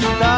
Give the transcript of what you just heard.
está